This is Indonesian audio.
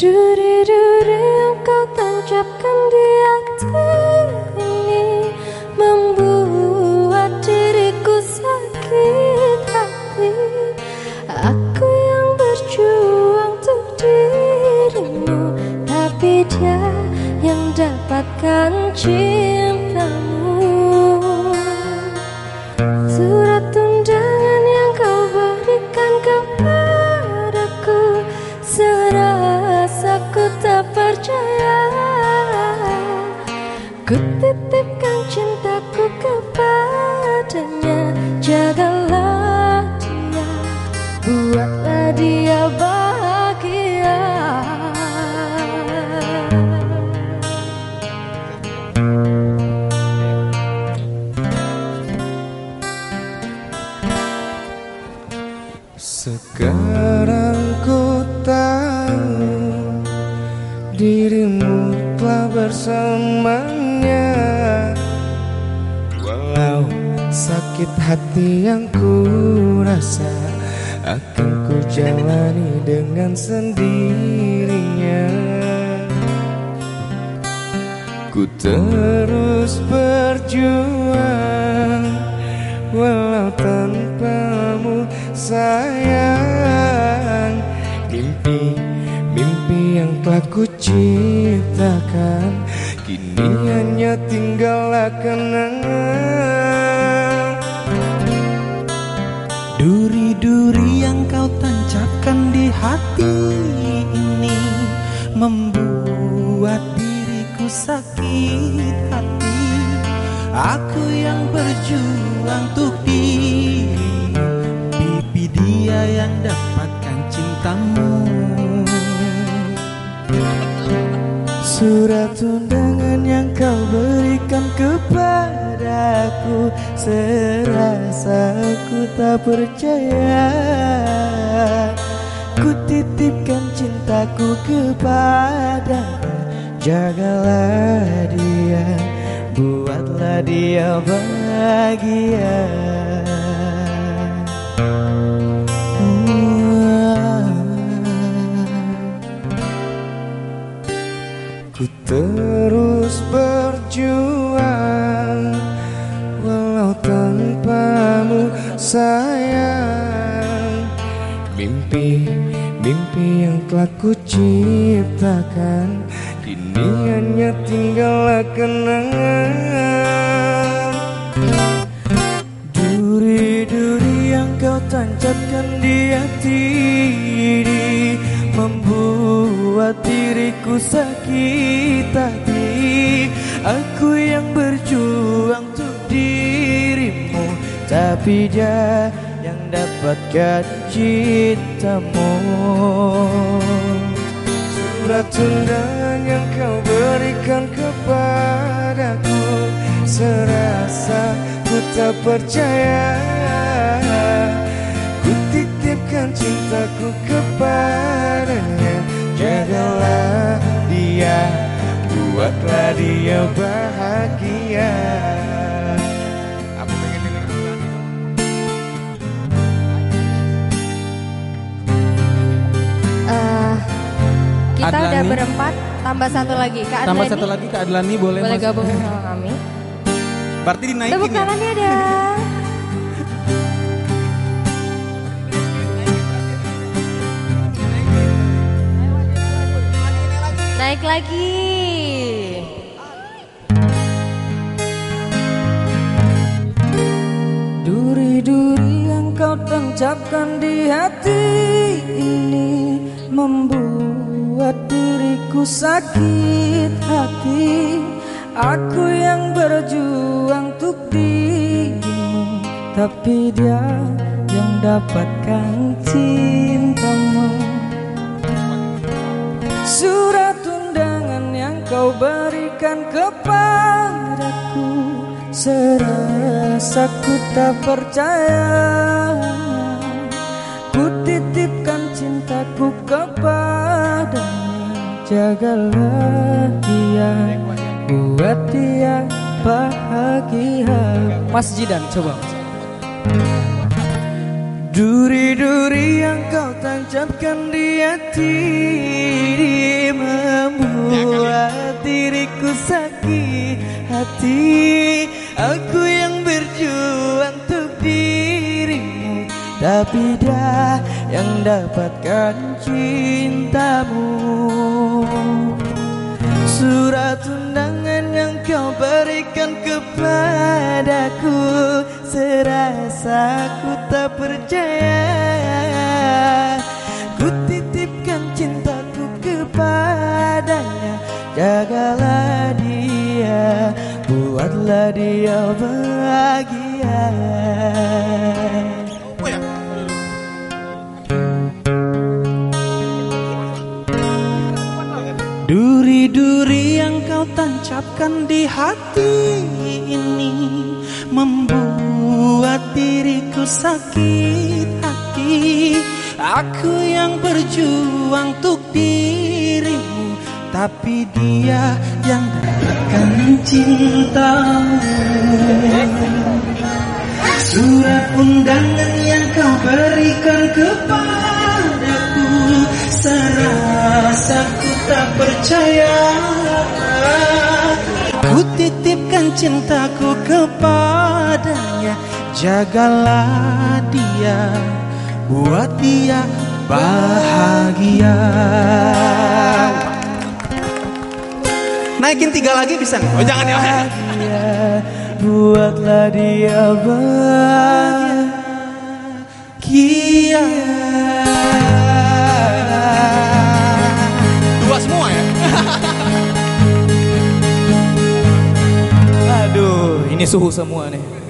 Duri-duri yang kau tancapkan di hati ini Membuat diriku sakit hati. Aku yang berjuang untuk dirimu Tapi dia yang dapatkan cintamu percaya. Ku titipkan cintaku kepadanya. Jagalah dia Buatlah dia bahagia dirimu telah bersamanya. Walau sakit hati yang ku rasa Akan ku jalani dengan sendirinya. Ku terus berjuang Walau tanpamu sayang. Mimpi, yang telah ku ciptakan Kini hanya tinggallah kenangan. Duri-duri yang kau tancapkan di hati ini Membuat diriku sakit hati. Aku yang berjuang untuk diri Pipi dia yang dapatkan cintamu Surat undangan yang kau berikan kepadaku Serasa ku tak percaya. Ku titipkan cintaku kepadanya Jagalah dia Buatlah dia bahagia Ku terus berjuang Walau tanpamu sayang. Mimpi, mimpi yang telah ku ciptakan Kini hanya tinggallah kenangan. Duri-duri yang kau tancapkan di hati Membuat diriku sakit hati. Aku yang berjuang untuk dirimu Tapi dia yang dapatkan cintamu. Surat undangan yang kau berikan kepadaku Serasa ku tak percaya. Ku titipkan cintaku kepadanya Jagalah dia Buatlah dia bahagia Aku pengen denger lagu ini. Eh, Kita udah Adlani. berempat Tambah satu lagi Kak Tambah Adlani satu lagi Kak Adlani boleh, Boleh gabung sama kami Berarti dinaikin Tepuk ya? tangannya dong Naik lagi. Duri-duri yang kau tancapkan di hati ini Membuat diriku sakit hati. Aku yang berjuang untuk dirimu Tapi dia yang dapatkan cintamu berikan kepadaku Serasa ku tak percaya. Ku titipkan cintaku kepadanya Jagalah dia Buat dia bahagia. Mas Jidan coba. Duri-duri yang kau tancapkan di hati sakit hati. Aku yang berjuang untuk dirimu Tapi dia yang dapatkan cintamu. Surat undangan yang kau berikan kepadaku Serasa ku tak percaya Jagalah dia Buatlah dia bahagia. Duri-duri yang kau tancapkan di hati ini Membuat diriku sakit hati. Aku yang berjuang untuk dirimu Tapi dia yang dapatkan cintamu Surat undangan yang kau berikan kepadaku Serasa ku tak percaya. Ku titipkan cintaku kepadanya Jagalah dia Buat dia bahagia Naikin tiga lagi bisa nggak? Oh jangan ya Buatlah dia bahagia Dua semua ya? Aduh, ini suhu semua nih.